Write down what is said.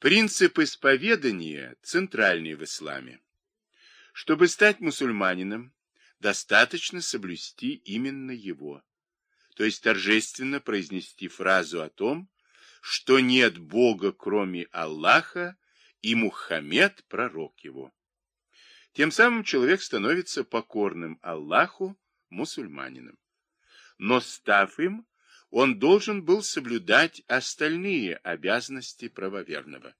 Принцип исповедания центральный в исламе. Чтобы стать мусульманином, достаточно соблюсти именно его, то есть торжественно произнести фразу о том, что нет Бога, кроме Аллаха, и Мухаммед – пророк его. Тем самым человек становится покорным Аллаху, мусульманином. Но став им, он должен был соблюдать остальные обязанности правоверного.